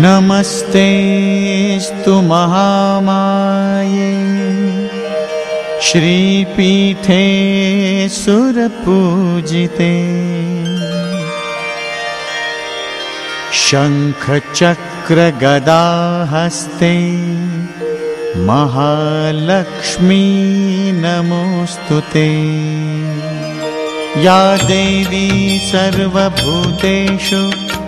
नमस्तेस्तु महामाये। श्रीपीठे सुरपूजिते। शङ्खचक्रगदाहस्ते महालक्ष्मी नमोऽस्तु ते। या देवी सर्वभूतेषु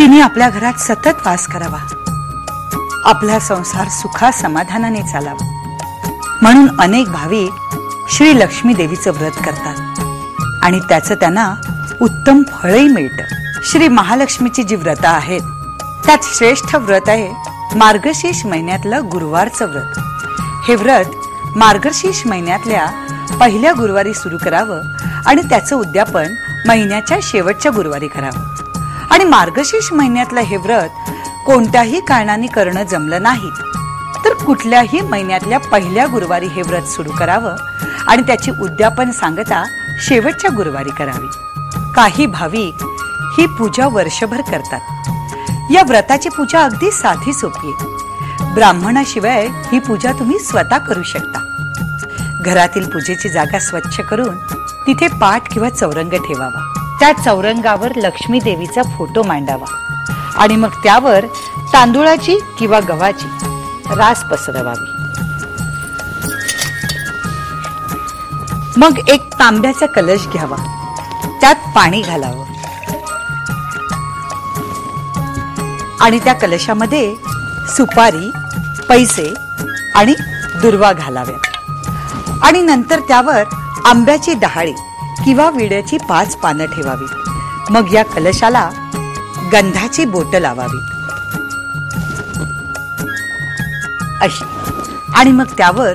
तिने आपल्या घरात सतत वास करावा. आपला संसार सुखा समाधानाने चालावा. म्हणून अनेक भाविक श्री लक्ष्मी देवीचं व्रत करतात. आणि त्याचं त्यांना उत्तम फळही मिळतं. श्री महालक्ष्मीची जी व्रत आहेत त्यात श्रेष्ठ व्रत आहे मार्गशीर्ष महिन्यातलं गुरुवारचं व्रत. हे व्रत मार्गशीर्ष महिन्यातल्या पहिल्या गुरुवारी सुरू करावं आणि त्याचं उद्यापन महिन्याच्या शेवटच्या गुरुवारी करावं. आणि मार्गशीर्ष महिन्यातलं हे व्रत कोणत्याही कारणाने करणं जमलं नाही. तर कुठल्याही महिन्यातल्या पहिल्या गुरुवारी हे व्रत सुरू करावं आणि त्याची उद्यापन सांगता शेवटच्या गुरुवारी करावी. काही भाविक ही पूजा वर्षभर करतात. या व्रताची पूजा अगदी साधी सोपी आहे. ब्राह्मणाशिवाय ही पूजा तुम्ही स्वतः करू शकता. घरातील पूजेची जागा स्वच्छ करून तिथे पाठ किंवा चौरंग ठेवावा. त्या चौरंगावर लक्ष्मी देवीचा फोटो मांडावा. आणि मग त्यावर तांदुळाची किंवा गव्हाची रास पसरवावी. मग एक तांब्याचा कलश घ्यावा. त्यात पाणी घालावं. आणि त्या कलशामध्ये सुपारी पैसे आणि दुर्वा घालाव्यात. आणि नंतर त्यावर आंब्याची डहाळी किंवा विड्याची पाच पानं ठेवावी. मग या कलशाला गंधाची बोट लावावी. अशी. आणि मग त्यावर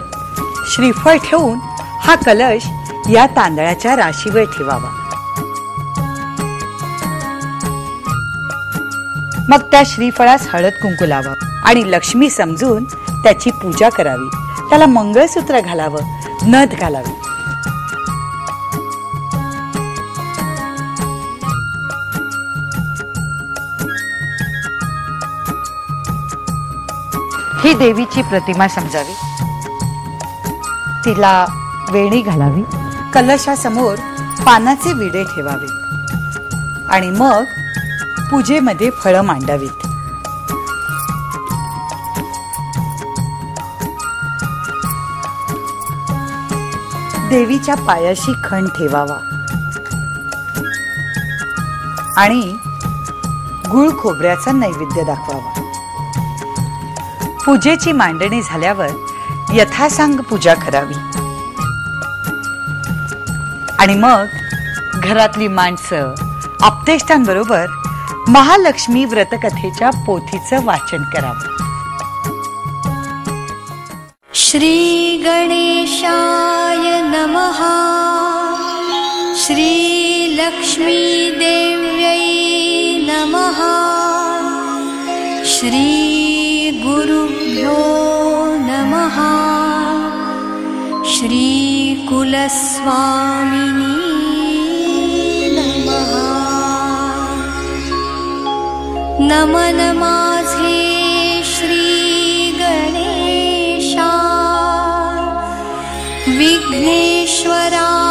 श्रीफळ ठेवून हा कलश या तांदळाच्या राशीवर ठेवावा. मग त्या श्रीफळास हळद कुंकू लावा आणि लक्ष्मी समजून त्याची पूजा करावी. त्याला मंगळसूत्र घालावं नथ घालावी. ही देवीची प्रतिमा समजावी. तिला वेणी घालावी. कलशासमोर पानाचे विडे ठेवावे. आणि मग पूजेमध्ये फळं मांडावीत. देवीच्या पायाशी खण ठेवावा. आणि गुळ खोबऱ्याचा नैवेद्य दाखवावा. पूजेची मांडणी झाल्यावर यथासांग पूजा करावी. आणि मग घरातली माणसं आपतेष्टांबरोबर महालक्ष्मी व्रतकथेच्या पोथीचं वाचन करावं. श्रीगणेशाय नमः. देव्यै नमः. श्री नमः। श्रीकुलस्वामिनी नमः। नमन माझे श्री गणेशा विघ्नेश्वरा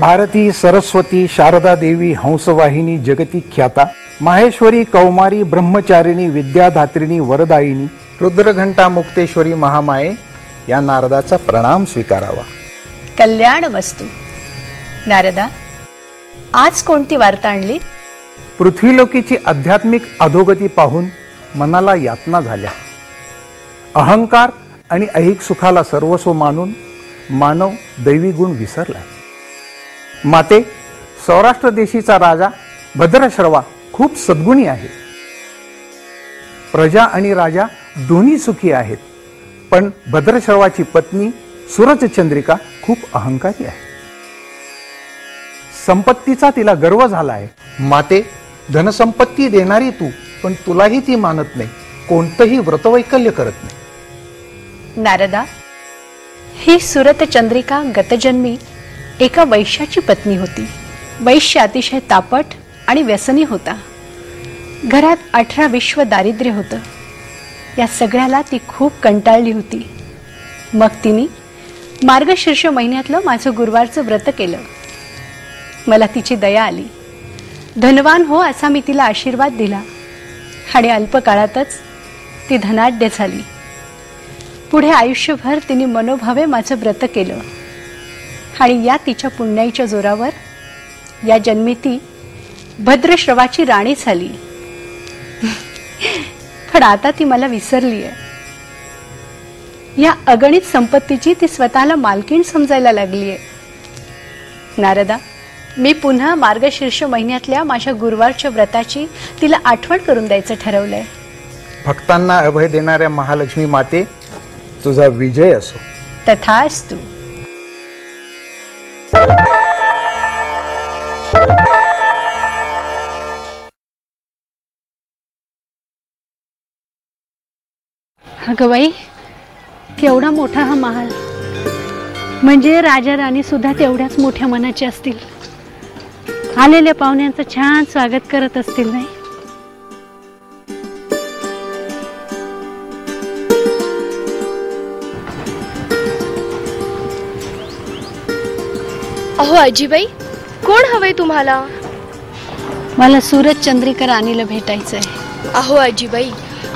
भारती सरस्वती शारदा देवी हंसवाहिनी जगती ख्याता माहेश्वरी कौमारी ब्रह्मचारिणी विद्याधात्रिणी वरदायिनी रुद्रघंटा मुक्तेश्वरी महामाये या नारदाचा प्रणाम स्वीकारावा. कल्याण वस्तू. नारदा आज कोणती वार्ता आणली? पृथ्वीलोकीची आध्यात्मिक अधोगती पाहून मनाला यातना झाल्या. अहंकार आणि ऐहिक सुखाला सर्वस्व मानून मानव दैवी गुण विसरलाय. माते सौराष्ट्र देशीचा राजा भद्रश्रवा खूप सद्गुणी आहे प्रजा आणि राजा दोन्ही सुखी आहेत पण भद्रश्रवाची पत्नी सुरजचंद्रिका खूप अहंकारी आहे. संपत्तीचा तिला गर्व झाला आहे माते धनसंपत्ती देणारी तू पण तुलाही ती मानत नाही. कोणतंही व्रतवैकल्य करत नाही. नारदा ही सुरत चंद्रिका गतजन्मी एका वैश्याची पत्नी होती. वैश्य अतिशय तापट आणि व्यसनी होता. घरात अठरा विश्व दारिद्र्य होतं. या सगळ्याला ती खूप कंटाळली होती. मग तिने मार्गशीर्ष महिन्यातलं माझं गुरुवारचं व्रत केलं. मला तिची दया आली. धनवान हो असा मी तिला आशीर्वाद दिला. आणि अल्पकाळातच ती धनाढ्य झाली. पुढे आयुष्यभर तिने मनोभावे माझं व्रत केलं. आणि या तिच्या पुण्याईच्या जोरावर या जन्मी ती भद्रश्रवाची राणी झाली. पण आता ती मला विसरली आहे या अगणित संपत्तीची ती स्वतःला मालकीण समजायला लागली आहे नारदा मी पुन्हा मार्गशीर्ष महिन्यातल्या माझ्या गुरुवारच्या व्रताची तिला आठवण करून द्यायचं ठरवलंय. भक्तांना अभय देणाऱ्या महालक्ष्मी माते तुझा विजय असो. तथास्तु अगं बाई केवढा मोठा हा महाल. म्हणजे राजा राणी सुद्धा तेवढ्याच मोठ्या मनाचे असतील. आलेल्या पाहुण्यांचं छान स्वागत करत असतील नाही? अहो अजीबाई कोण हवंय तुम्हाला? मला सूरज चंद्रिका राणीला भेटायचंय. अहो अजीबाई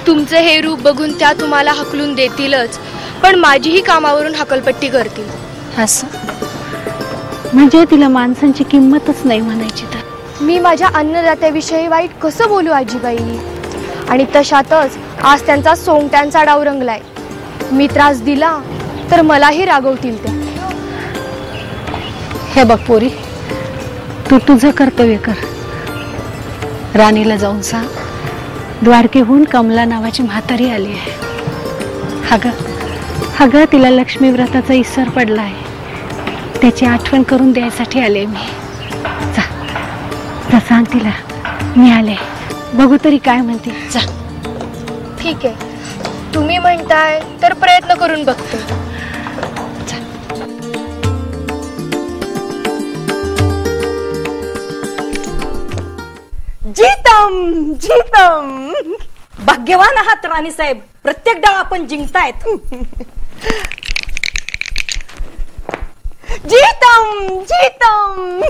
तुमचं हे रूप बघून त्या तुम्हाला हकलून देतीलच पण माझीही कामावरून हकलपट्टी करतील. असं? म्हणजे तिला माणसांची किंमतच नाही म्हणायची तर? मी माझ्या अन्नदात्याविषयी वाईट कसं बोलू आजीबाई? आणि तशातच आज त्यांचा सोंगट्यांचा डाव रंगलाय. मी त्रास दिला तर मलाही रागवतील त्या. हे बघ पोरी तू तुझं कर्तव्य कर. राणीला जाऊन सांग. द्वारकेहून कमला नावाची म्हातारी आली आहे. अगं अगं तिला लक्ष्मी व्रताचा इसर पडला आहे. त्याची आठवण करून द्यायसाठी आले मी. जा जा सांग तिला. मी आले. बघू तरी काय म्हणते. जा. ठीक आहे. तुम्ही म्हणताय तर प्रयत्न करून बघतो. जीतम जीतम. भाग्यवान आहात राणी साहेब. प्रत्येक डाव आपण जिंकतायत. जीतम जीतम.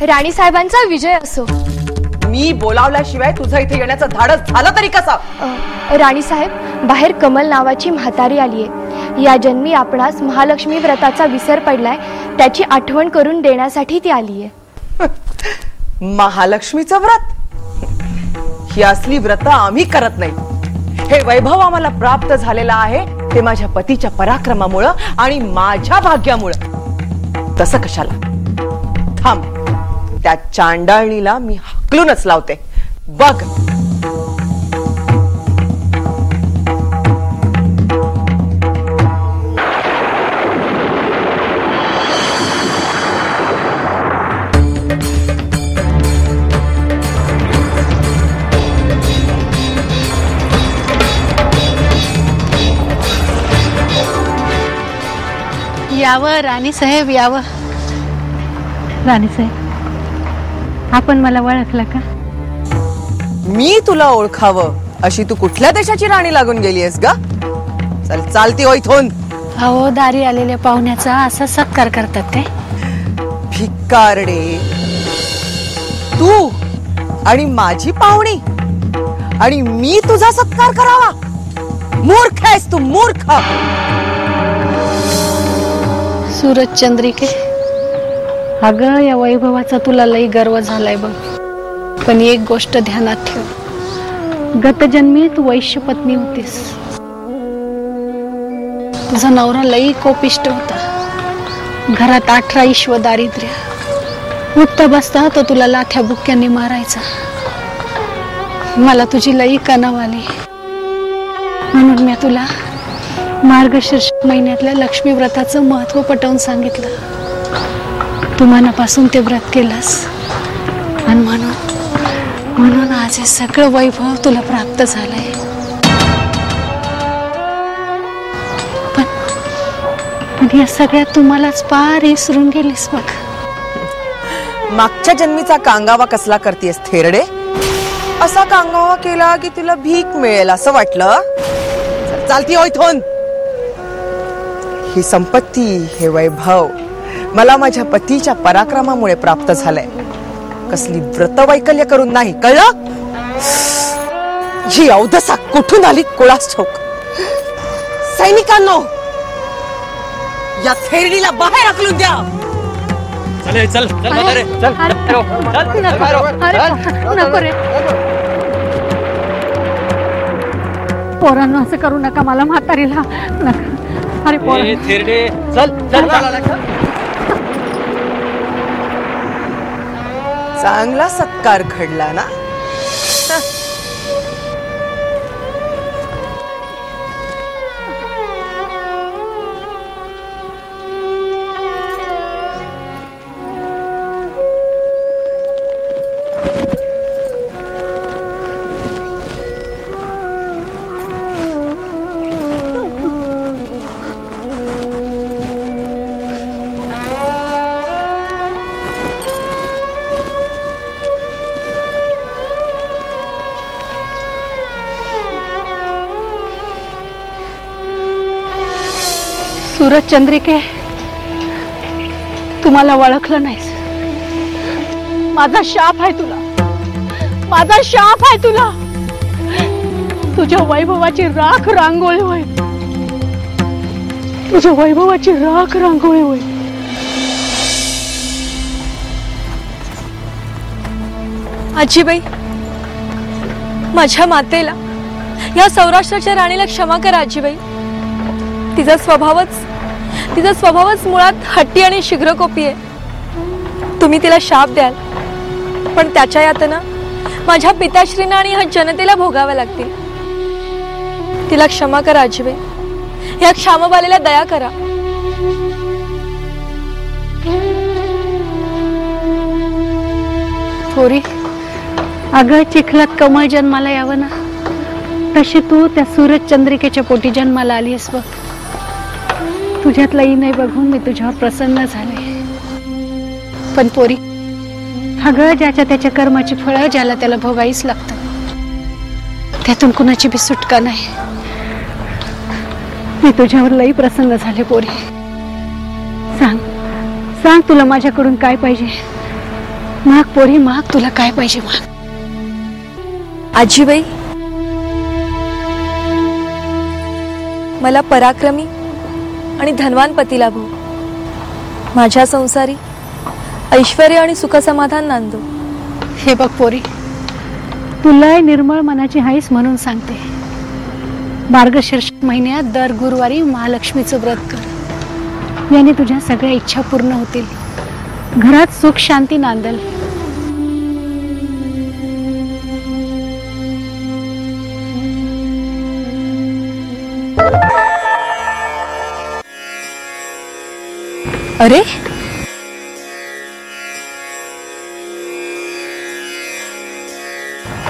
राणी साहेबांचा विजय असो. मी बोलावल्याशिवाय तुझं इथे येण्याचं धाडस झालं तरी कसा? अ, राणी साहेब बाहेर कमल नावाची म्हातारी आलीये. या जन्मी आपणास महालक्ष्मी व्रताचा विसर पडलाय. त्याची आठवण करून देण्यासाठी ती आलीये. महालक्ष्मीचं व्रत? ही असली व्रत आम्ही करत नाही. हे वैभव आम्हाला प्राप्त झालेलं आहे ते माझ्या पतीच्या पराक्रमामुळं आणि माझ्या भाग्यामुळं. तसं कशाला? थांब. त्या चांडाळणीला मी हकलूनच लावते. बघ. यावं राणी साहेब यावं राणी साहेब आपण मला ओळखलं का? मी तुला ओळखावं अशी तू कुठल्या देशाची राणी लागून गेलीयस ग? चल चालती हो इथून. अहो दारी आलेल्या पाहुण्याचा असा सत्कार करतात काय भिकारडे तू आणि माझी पाहुणी आणि मी तुझा सत्कार करावा. मूर्ख आहेस तू मूर्ख. सूरज चंद्रिके. अगं या वैभवाचा तुला लई गर्व झालाय बघ. पण एक गोष्ट ध्यानात ठेव. गतजन्मी तू वैश्य पत्नी होतीस. तुझा नवरा लई कोपिष्ट होता. घरात अठरा ईश्व दारिद्र्य. उठता बसता तो तुला लाथ्या बुक्क्यांनी मारायचा. मला तुझी लई कनाव आली म्हणून मी तुला मार्गशीर्ष महिन्यातल्या लक्ष्मी व्रताचं महत्त्व पटवून सांगितलं. तू मनापासून ते व्रत केलंस. आणि म्हणून म्हणून आज हे सगळं वैभव तुला प्राप्त झालंय. पण पण या सगळ्यात तुम्हालाच पार विसरून गेलीस बघ. मागच्या जन्मीचा कांगावा कसला करतेस थेरडे? असा कांगावा केला की तुला भीक मिळेल असं वाटलं? चालती होय थोन ही संपत्ती हे वैभव मला माझ्या पतीच्या पराक्रमामुळे प्राप्त झालंय. कसली व्रतवैकल्य करून नाही कळलं? ही अवदसा कुठून आली कुळास ठाऊक सैनिकांनो या थेरडीला बाहेर हाकलून द्या. नको रे. पोरांना असं करू नका मला म्हातारीला. नका. अरे पोरा चांगला सत्कार घडला ना? सूरज चंद्रिके तुम्हाला ओळखलं नाहीस. माझा शाप आहे तुला. माझा शाप आहे तुला. तुझ्या वैभवाची राख रांगोळी होईल. तुझ्या वैभवाची राख रांगोळी होईल. आजीबाई माझ्या मातेला या सौराष्ट्राच्या राणीला क्षमा करा आजीबाई. तिचा स्वभावच तिचा स्वभावच मुळात हट्टी आणि शीघ्रकोपी आहे. तुम्ही तिला शाप द्याल पण त्याच्या यातना माझ्या पिताश्रींना आणि ह्या जनतेला भोगाव्या लागतील. तिला क्षमा करा आजीबे या क्षामबालेला दया करा. थोरी अगं चिखलात कमळ जन्माला यावं ना. तशी तू त्या सूरज चंद्रिकेच्या पोटी जन्माला आलीस बघ. तुझ्यातला नाही बघून मी तुझ्यावर प्रसन्न झाले. पण पोरी अगं ज्याच्या त्याच्या कर्माची फळं ज्याला त्याला भोगाईच लागतं त्यातून कुणाची बी सुटका नाही. मी तुझ्यावर लई प्रसन्न झाले पोरी. सांग सांग तुला माझ्याकडून काय पाहिजे. माग पोरी माग तुला काय पाहिजे माग. आजीबाई मला पराक्रमी आणि धनवान पती लाभो माझ्या संसारी ऐश्वर आणि सुखसमाधान नांदो. हे बघ पोरी तुला निर्मळ मनाची हाईस म्हणून सांगते. मार्गशीर्ष महिन्यात दर गुरुवारी महालक्ष्मीचं व्रत कर. याने तुझ्या सगळ्या इच्छा पूर्ण होतील. घरात सुख शांती नांदल. अरे?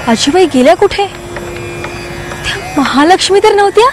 आजीबाई गेल्या कुठे? महालक्ष्मी तर नव्हत्या?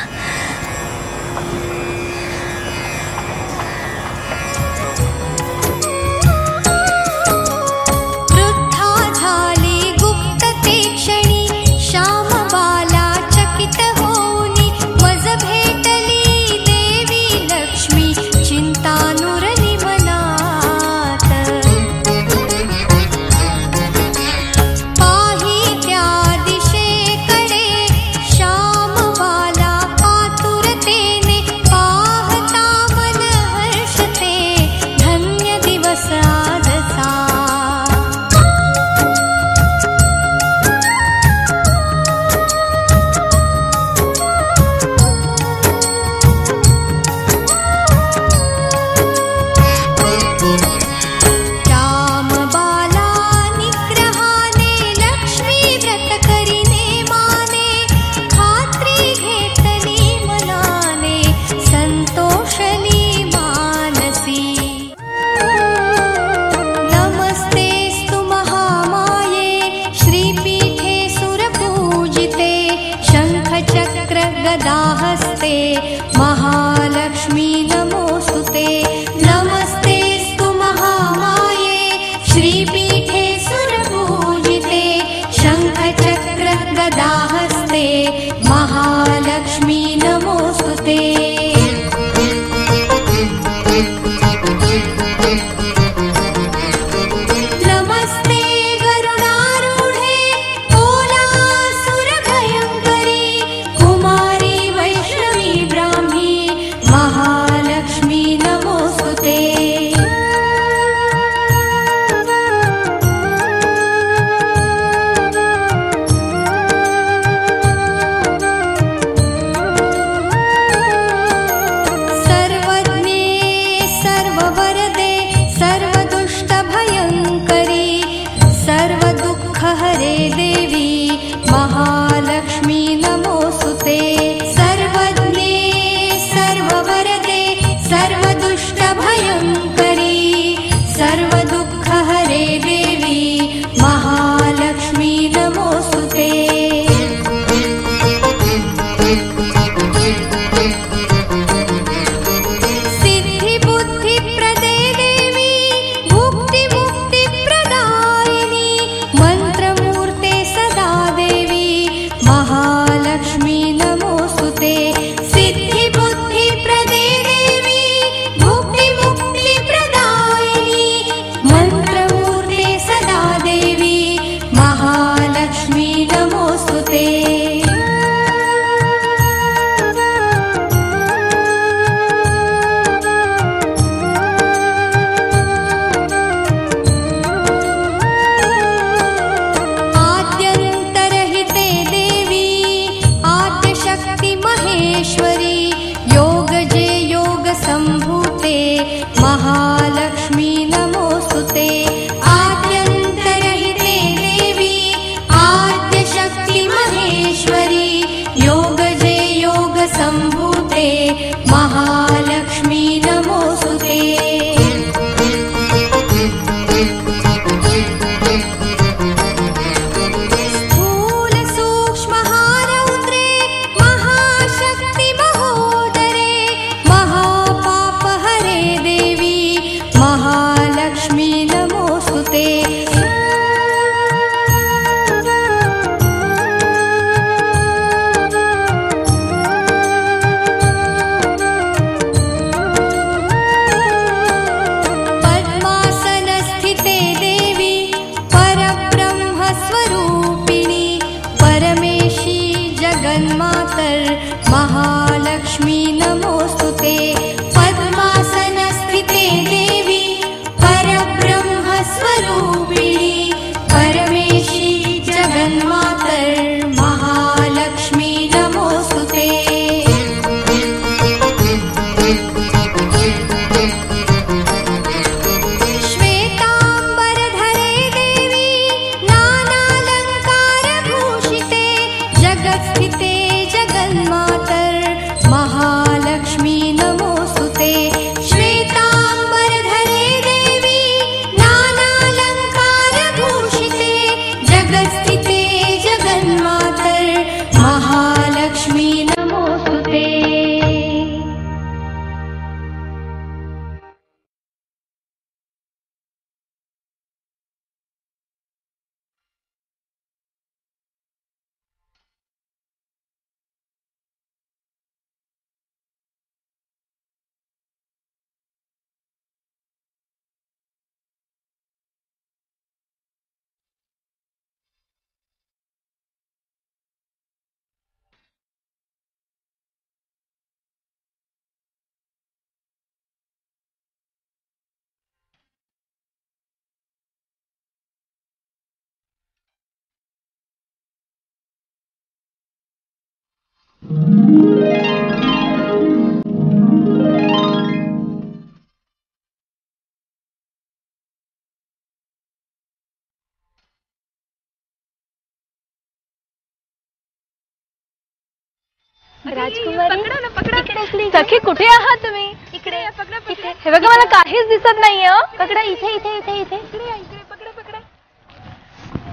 सखी कुठे आहात तुम्ही? इकडे हे बघा मला काहीच दिसत नाहीये पकडा इथे इथे इथे इथे.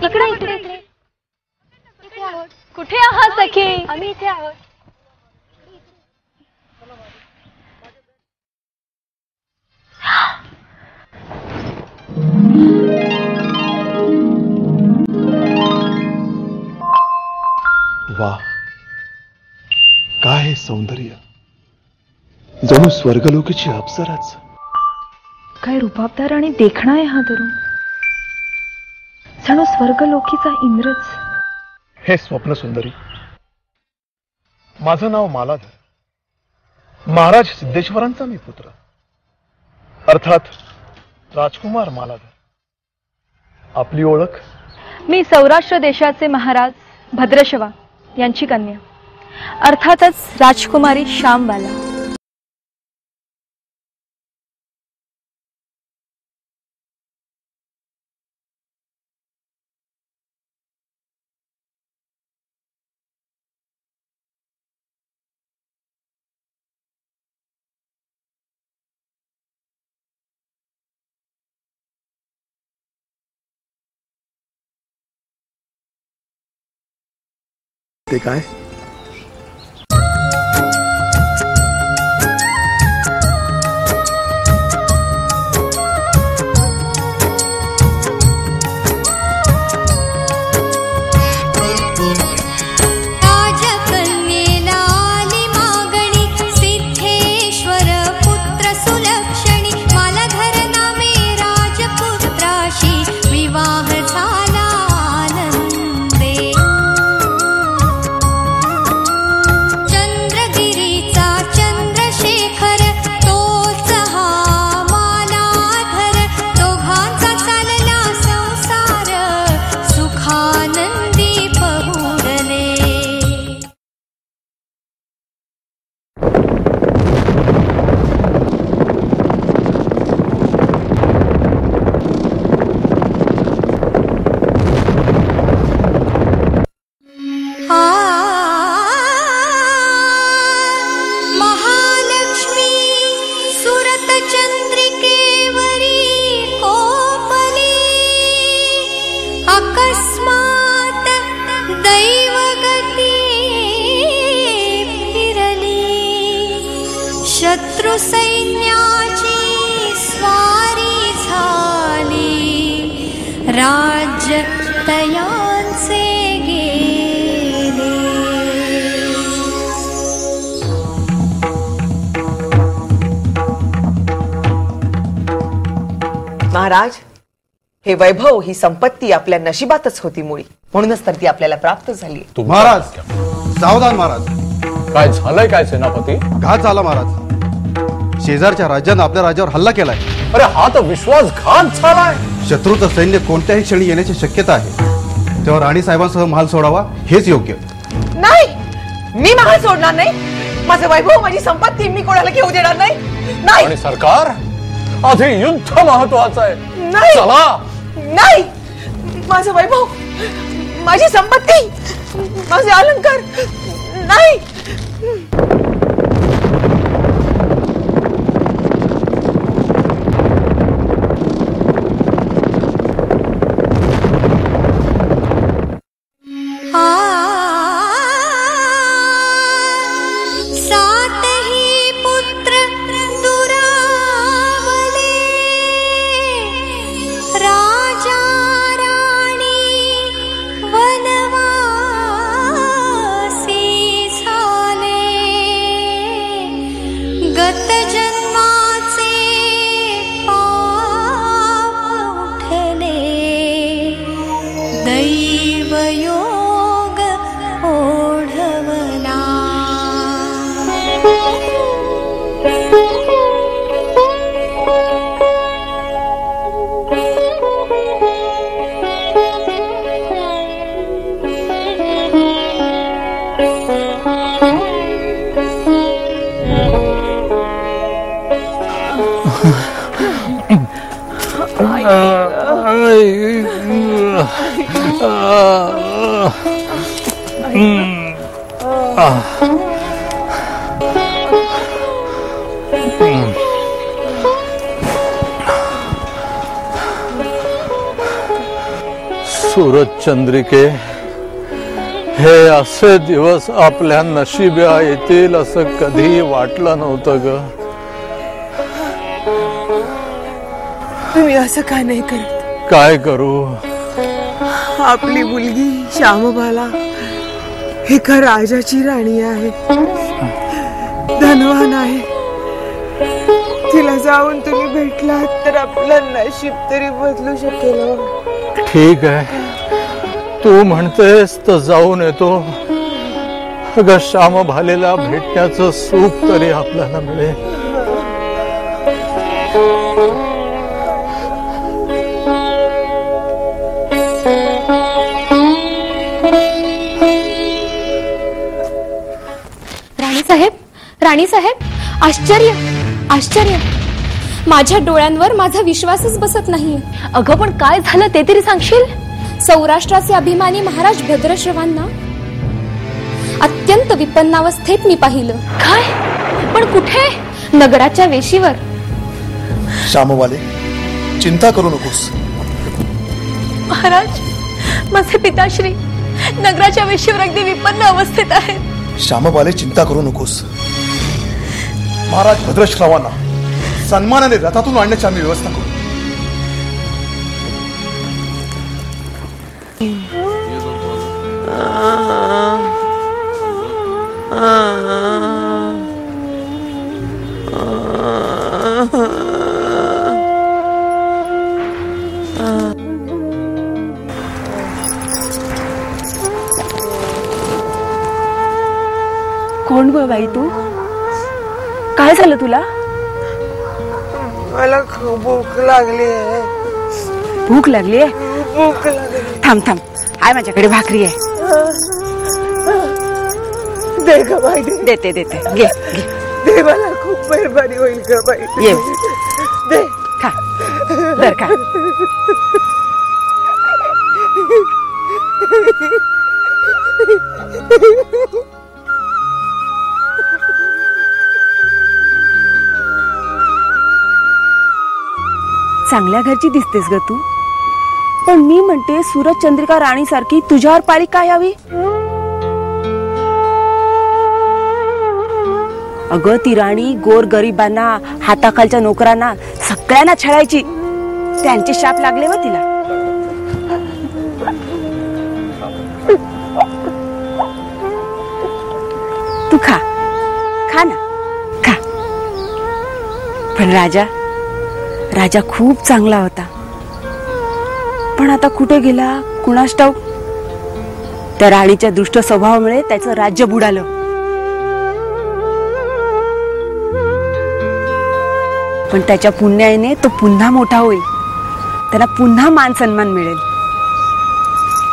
इकडे इकडे इकडे कुठे आहात सखी? आम्ही इथे आहोत. वा काय सौंदर्य? जणू अप्सराच. काय आणि देखणा आहे हा जणू स्वर्गलोकीचा इंद्रच. हे स्वप्न सुंदरी. माझं नाव मालाधर. महाराज सिद्धेश्वरांचा मी पुत्र. अर्थात राजकुमार मालाधर. आपली ओळख? मी सौराष्ट्र देशाचे महाराज भद्रशवा यांची कन्या. अर्थातच राजकुमारी श्यामबाला. ते काय? हे वैभव ही संपत्ती आपल्या नशिबातच होती मुळी. म्हणूनच तर ती आपल्याला प्राप्त झाली. महाराज सावधान महाराज. काय झालंय काय सेनापती? घात झाला महाराज. शेजारच्या राज्यानं आपल्या राज्यावर हल्ला केलाय. अरे हा तर विश्वासघात झालाय. शत्रूचं सैन्य कोणत्याही क्षणी येण्याची शक्यता आहे. तेव्हा राणी साहेबांसह महाल सोडावा हेच योग्य. नाही! मी महाल सोडणार नाही. माझं वैभव माझी संपत्ती मी कोणाला घेऊ देणार नाही. नाही! आणि सरकार आधी युद्ध महत्वाचं आहे. नाही! चला! नाही! माझं वैभव माझी संपत्ती माझे अलंकार नाही! चंद्रिके हे असे दिवस आपल्या नशिब्या येतील असं कधी वाटलं नव्हतं ग. तुम्ही असं का नाही करत? काय करू? आपली मुलगी श्यामबाला एका राजाची राणी आहे? धनवान आहे. तिला जाऊन तुम्ही भेटलात तर आपलं नशीब तरी बदलू शकेल हो. ठीक आहे. तू म्हणतेस तर जाऊन येतो. अगं श्याम भालेला भेटण्याचं सुख तरी आपल्याला मिळेल. राणी साहेब राणी साहेब आश्चर्य आश्चर्य. माझ्या डोळ्यांवर माझा विश्वासच बसत नाही. अगं पण काय झालं ते तरी सांगशील? सौराष्ट्राचे अभिमानी महाराज भद्रश्रवांना? अत्यंत विपन्नावस्थेत मी पाहिलं. काय? पण कुठे? नगराच्या वेशीवर. श्यामवाले चिंता करू नकोस. महाराज माझे पिताश्री नगराच्या वेशीवर अगदी विपन्न अवस्थेत आहेत. श्यामवाले चिंता करू नकोस. महाराज भद्रश्रवांना सन्मानाने रथातून आणण्याची आम्ही व्यवस्था करू. तुला? मला खूप भूक लागली आहे. भूक लागली आहे? भूक लागली. थांब थांब. आहे माझ्याकडे भाकरी आहे. दे ग बाई. दे. देते देते. घे घे. दे मला खूप मेहरबानी होईल ग बाई. ये. दे. खा. दर खा. चांगल्या घरची दिसतेस ग तू. पण मी म्हणते सूरज चंद्रिका राणी सारखी तुझ्यावर पाळी काय यावी? अगं ती राणी गोर गरिबांना हाताखालच्या नोकरांना सगळ्यांना छळायची. त्यांचे शाप लागले व तिला. तू खा. खा ना. खा. पण राजा राजा खूप चांगला होता. पण आता कुठे गेला? कुणास ठाऊक? त्या राणीच्या दुष्ट स्वभावामुळे त्याचं राज्य बुडालं. पण त्याच्या पुण्याने तो पुन्हा मोठा होईल. त्याला पुन्हा मान सन्मान मिळेल.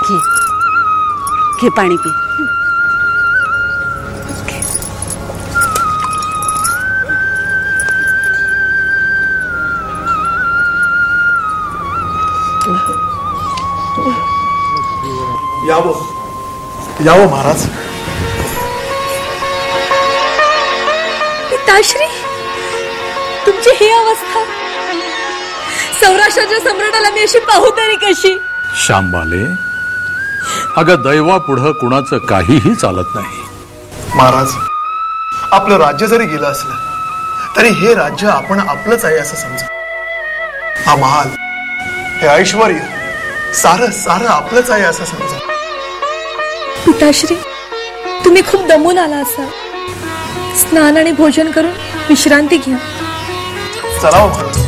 घे. घे पाणी पी. यावं यावं महाराज पिताश्री तुमची ही अवस्था. सौराष्ट्राच्या सम्राटाला मी अशी पाहू तरी कशी? श्यामबाले अगं दैवा पुढं कुणाचं काहीही चालत नाही. महाराज आपलं राज्य जरी गेलं असलं तरी हे राज्य आपण आपलंच आहे असं समजा. हा महाल हे ऐश्वर सारं सारं आपलंच आहे असं समजा. पिताश्री तुम्ही खूप दमून आला असाल. स्नान आणि भोजन करून विश्रांती घ्या. चला हो.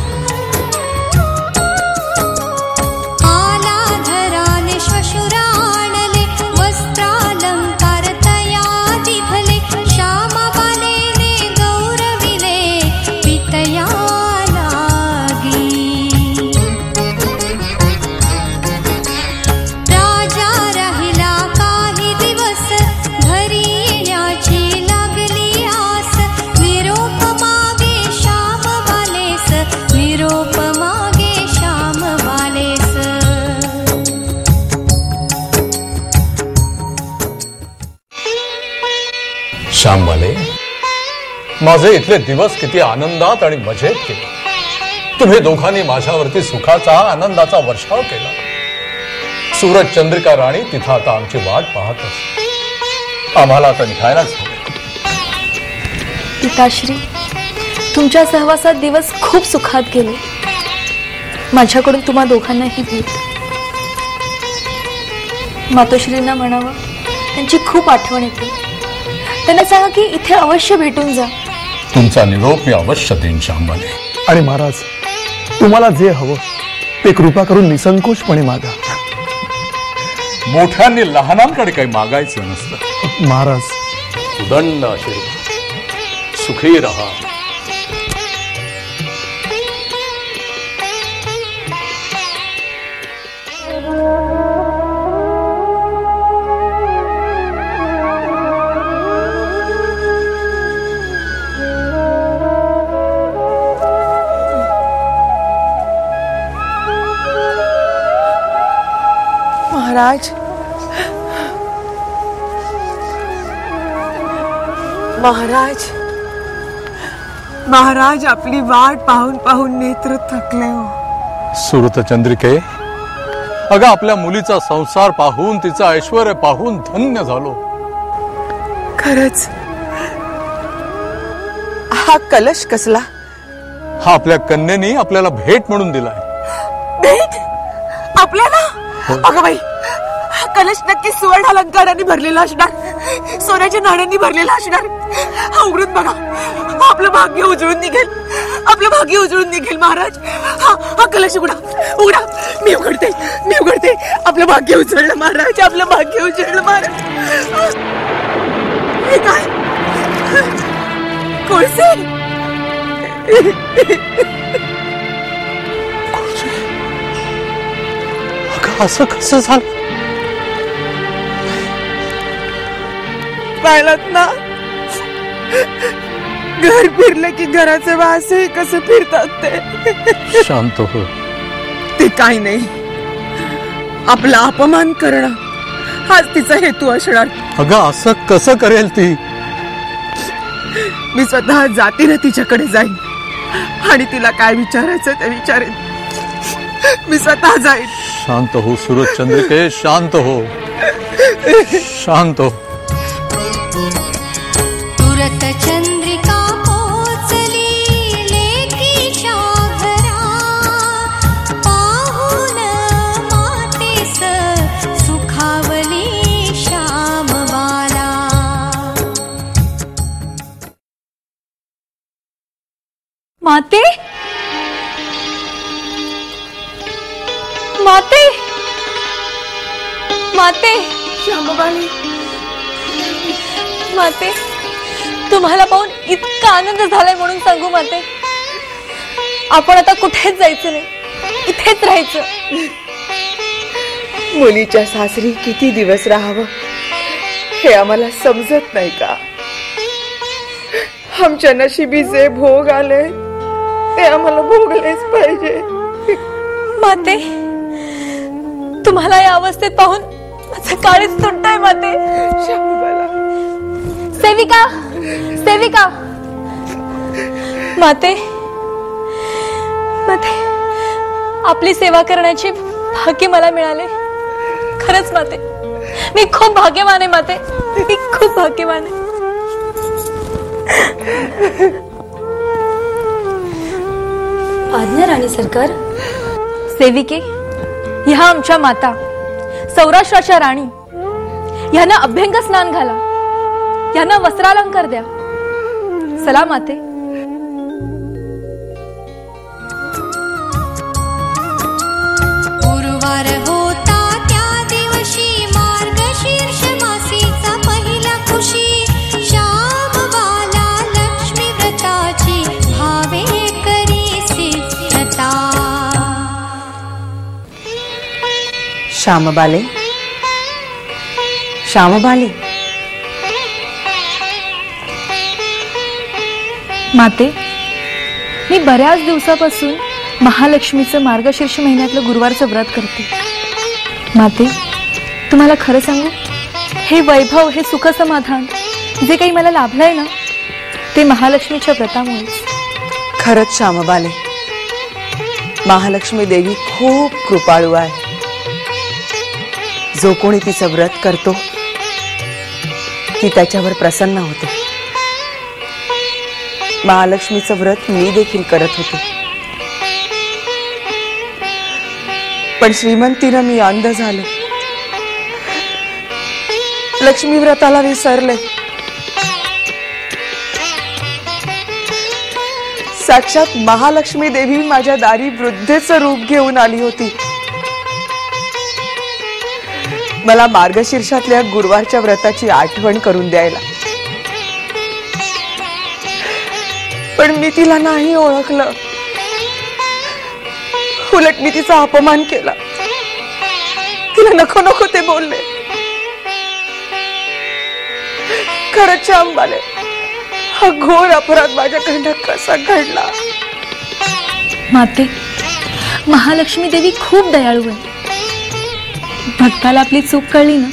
माझे इथले दिवस किती आनंदात आणि मजेत केले तुम्ही दोघांनी माझ्यावरती सुखाचा आनंदाचा वर्षाव केला. सूरज चंद्रिका राणी तिथं आता आमची वाट पाहत असते. आम्हाला आता निघायलाच पिताश्री तुमच्या सहवासात दिवस खूप सुखात गेले. माझ्याकडून तुम्हा दोघांनाही भेट. मातोश्रींना म्हणावं त्यांची खूप आठवण येते. त्यांना सांगा की इथे अवश्य भेटून जा. तुमचा निरोप मी अवश्य देईन श्यामबाने आणि महाराज तुम्हाला जे हवं ते कृपा करून निसंकोचपणे मागा. मोठ्यांनी लहानांकडे काही मागायचं नसतं. महाराज. उदंड आशीर्वाद. सुखी रहा. महाराज महाराज आपली वाट पाहून पाहून नेत्र थकले हो. सुरत चंद्रिके अगं आपल्या मुलीचा संसार पाहून तिचं ऐश्वर पाहून धन्य झालो. खरंच हा कलश कसला? हा आपल्या कन्येनी आपल्याला भेट म्हणून दिलाय. भेट? आपल्याला? अगं बाई हा कलश नक्की सुवर्ण अलंकाराने भरलेला असणार. सोन्याच्या नाण्यांनी भरलेला असणार. हा उघडून बघा. आपलं भाग्य उजळून निघेल. आपलं भाग्य उजळून निघेल महाराज. हा हा कलश उघडा. उघडा. मी उघडते. मी उघडते. आपलं भाग्य उजळलं महाराज. आपलं भाग्य उजळलं महाराज. हे काय? कोळसे असं कसं झालं? पाहिलात ना? घर फिरलं की घराचे वासही कसं फिरतात ते? शांत हो. ते काही नाही. आपला अपमान करणं हाच तिचा हेतू असणार. अगं असं कसं करेल ती? मी स्वतः जातीनं तिच्याकडे जाईन. आणि तिला काय विचारायचं ते विचारेन. मी स्वतः जाईन. शांत हो सूरज चंद्रिके शांत हो. शांत हो. श्यामबाई माते तुम्हाला पाहून इतका आनंद झालाय म्हणून सांगू माते. आपण आता कुठेच जायचं नाही. इथेच राहायचं. मुलीच्या सासरी किती दिवस राहावं हे आम्हाला समजत नाही का? आमच्या नशिबी जे भोग आले ते आम्हाला भोगलेच पाहिजे. माते तुम्हाला या अवस्थेत पाहून माझं काळीच तुटतंय माते सेविका सेविका. माते माते आपली सेवा करण्याची भाग्य मला मिळाले. खरंच माते मी खूप भाग्यवान आहे माते. मी खूप भाग्यवान आहे. आज्ञा राणी सरकार. सेविके ह्या आमच्या माता. सौराष्ट्राच्या राणी. ह्यांना अभ्यंग स्नान घाला. यांना वस्त्रालंकार द्या. सलामाते माते श्यामबाले? श्यामबाले? माते मी बऱ्याच दिवसापासून महालक्ष्मीचं मार्गशीर्ष महिन्यातलं गुरुवारचं व्रत करते. माते तुम्हाला खरं सांगू हे वैभव हे सुख समाधान जे काही मला लाभलंय ना ते महालक्ष्मीच्या व्रतामुळेच. खरंच श्यामबाले महालक्ष्मी देवी खूप कृपाळू आहे. जो कोणी तिचं व्रत करतो ती त्याच्यावर प्रसन्न होते. महालक्ष्मीचं व्रत मी देखील करत होते. पण श्रीमंतीनं मी अंध झाले. लक्ष्मी व्रताला विसरले. साक्षात महालक्ष्मी देवी माझ्या दारी वृद्धेचं रूप घेऊन आली होती. मला मार्गशीर्षातल्या गुरुवारच्या व्रताची आठवण करून द्यायला. पण मी तिला नाही ओळखलं. उलट मी तिचा अपमान केला. तिला नको नको ते बोलले. खरंच अंबाले हा घोर अपराध माझ्याकडनं कसा घडला? माते महालक्ष्मी देवी खूप दयाळू आहे. भक्ताला आपली चूक कळली ना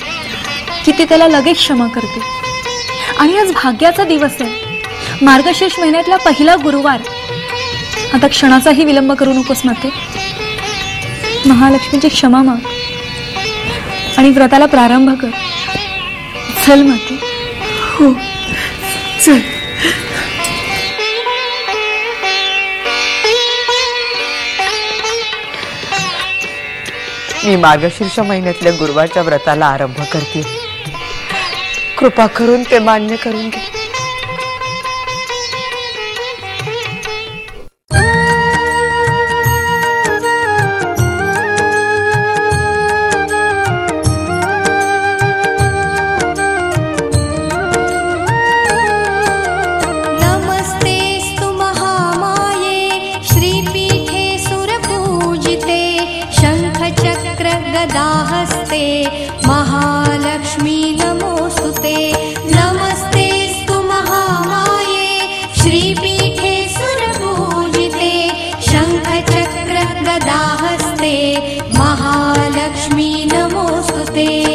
की ती त्याला लगेच क्षमा करते आणि आज भाग्याचा दिवस आहे. मार्गशीर्ष महिन्यातला पहिला गुरुवार. आता क्षणाचाही विलंब करू नकोस माते. महालक्ष्मीची क्षमा माग. आणि व्रताला प्रारंभ कर. चल माते. हो चल. मी मार्गशीर्ष महिन्यातल्या गुरुवारच्या व्रताला आरंभ करते कृपा करून ते मान्य करून घे महालक्ष्मी नमोऽस्तु ते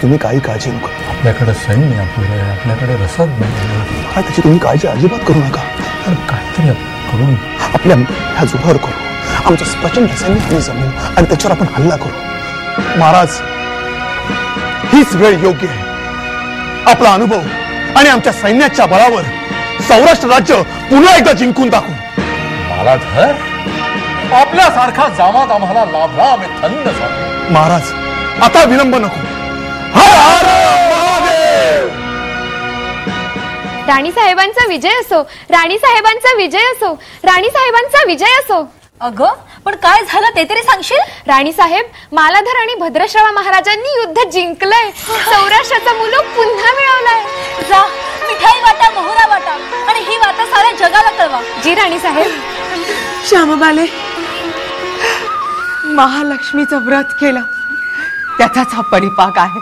महाराज तुम्ही काही काळजी नका आपल्याकडे सैन्य आहे आपल्याकडे रसद नाही महाराज त्याची तुम्ही काळजी अजिबात करू नका. तर काहीतरी करून आपल्या ह्या जुहार करू. आमच्या प्रचंड सैन्याने जमू आणि त्याच्यावर आपण हल्ला करू. महाराज हीच वेळ योग्य आहे. आपला अनुभव आणि आमच्या सैन्याच्या बळावर सौराष्ट्र राज्य पुन्हा एकदा जिंकून दाखवू धर आपल्यासारखा जामात आम्हाला लाभला आम्ही थंड झालो. महाराज आता विलंब नको. राणी साहेबांचा विजय असो राणी साहेबांचा विजय असो राणी साहेबांचा विजय असो. अगं पण काय झालं ते तरी सांगशील? राणी साहेब मालाधर आणि भद्रश्रवा महाराजांनी युद्ध जिंकलंय. सौराष्ट्राचा मुलं पुन्हा मिळवलाय. जा मिठाई वाटा मोहरा वाटा आणि ही वाटा साऱ्या जगाला कळवा. जी राणी साहेब. श्यामबाले महालक्ष्मीचं व्रत केलं. त्याचाच हा परिपाक आहे.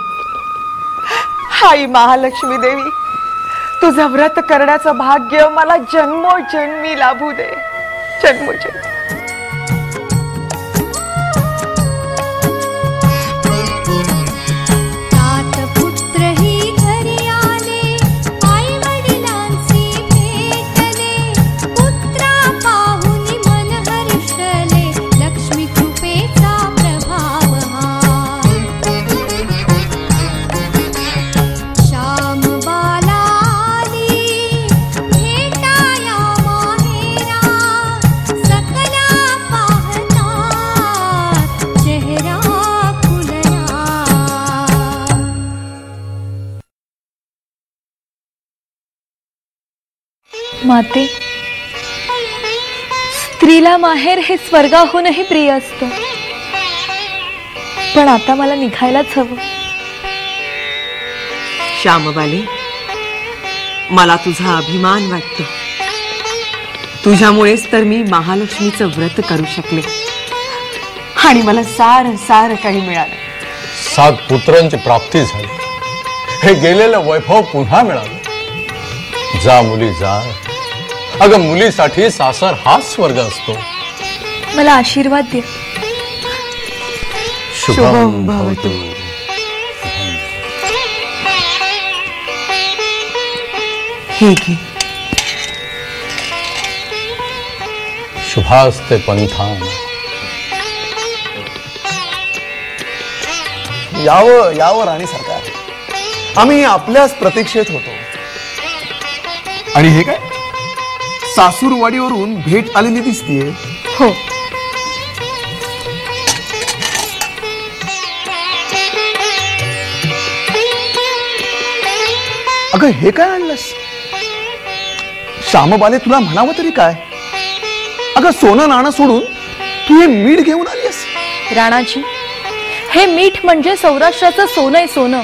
आई महालक्ष्मी देवी तुझं व्रत करण्याचं भाग्य मला जन्मोजन्मी लाभू दे. जन्मोजन्मी. माते. स्त्रीला माहेर हे स्वर्गाहूनही प्रिय असतं. पण आता मला निघायलाच हवं. श्यामबाले मला तुझा अभिमान वाटतो. तुझ्यामुळेच तर मी महालक्ष्मीचं व्रत करू शकले. आणि मला सार सार काही मिळालं. सात पुत्रांची प्राप्ती झाली. हे गेलेलं वैभव पुन्हा मिळालं. जा मुली जा. अगं मुलीसाठी सासर हाच स्वर्ग असतो. मला आशीर्वाद द्या शुभम भवतु. हे घे. शुभास्ते पंथान यावं यावं राणी सरकार. आम्ही आपल्याच प्रतीक्षेत होतो. आणि हे काय? सासूरवाडीवरून भेट आलेली दिसतीये. हो. अगं हे काय आणलंस? श्यामबाले तुला म्हणावं तरी काय? अगं सोनं नाणं सोडून तू हे मीठ घेऊन आलीस राणाजी हे मीठ म्हणजे सौराष्ट्राचं सोनं आहे सोनं.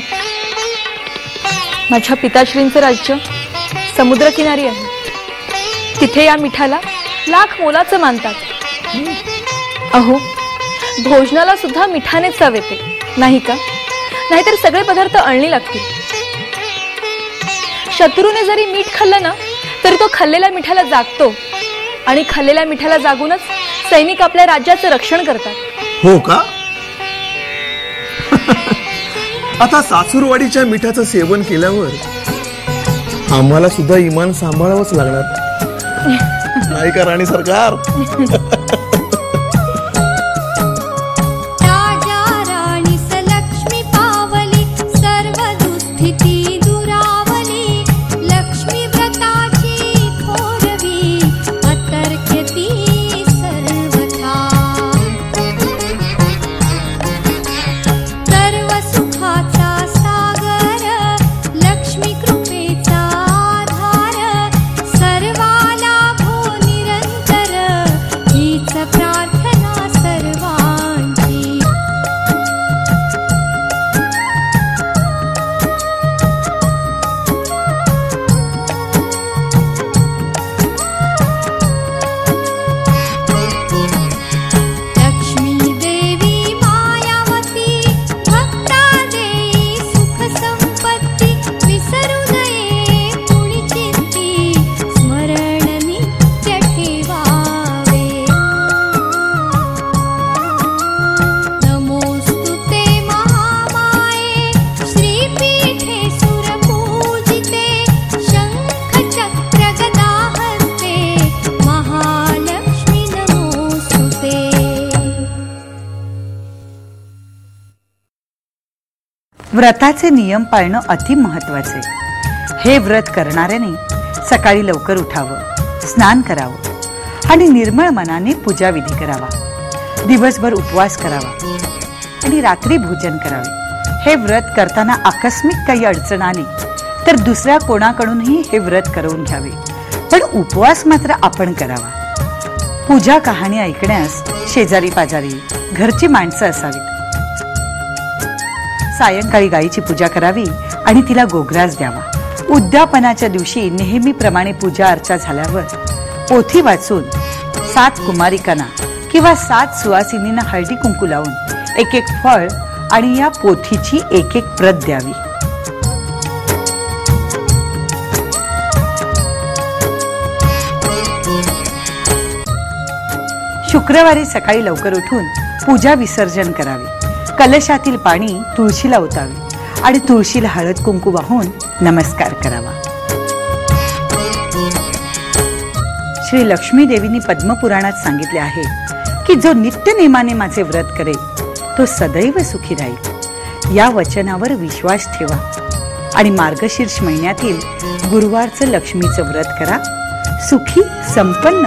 माझ्या पिताश्रींचं राज्य समुद्रकिनारी आहे. तिथे या मिठाला लाख मोलाचं मानतात. अहो भोजनाला सुद्धा मिठाने चव येते नाही का? नाहीतर सगळे पदार्थ अळणी लागतील. शत्रूने जरी मीठ खाल्लं ना तरी तो खाल्लेल्या मिठाला जागतो. आणि खाल्लेल्या मिठाला जागूनच सैनिक आपल्या राज्याचं रक्षण करतात. हो का? आता सासूरवाडीच्या मिठाचं सेवन केल्यावर आम्हाला सुद्धा इमान सांभाळावंच लागणार. नाही का राणी सरकार व्रताचे नियम पाळणं अति महत्त्वाचे. हे व्रत करणाऱ्याने सकाळी लवकर उठावं स्नान करावं आणि निर्मळ मनाने पूजाविधी करावा. दिवसभर उपवास करावा आणि रात्री भोजन करावे. हे व्रत करताना आकस्मिक काही अडचण आली तर दुसऱ्या कोणाकडूनही हे व्रत करवून घ्यावे. पण उपवास मात्र आपण करावा. पूजा कहाणी ऐकण्यास शेजारी पाजारी घरची माणसं असावीत. सायंकाळी गायीची पूजा करावी आणि तिला गोग्रास द्यावा. उद्यापनाच्या दिवशी नेहमीप्रमाणे पूजा अर्चा झाल्यावर पोथी वाचून सात कुमारिकांना किंवा सात सुवासिनींना हळदी कुंकू लावून एक एक फळ आणि या पोथीची एक एक प्रत द्यावी. शुक्रवारी सकाळी लवकर उठून पूजा विसर्जन करावे. कलशातील पाणी तुळशीला ओतावे आणि तुळशीला हळद कुंकू वाहून नमस्कार करावा. श्री लक्ष्मी देवींनी पद्मपुराणात सांगितले आहे की जो नित्य नेमाने माझे व्रत करेल तो सदैव सुखी राहील. या वचनावर विश्वास ठेवा आणि मार्गशीर्ष महिन्यातील गुरुवारचं लक्ष्मीचं व्रत करा. सुखी संपन्न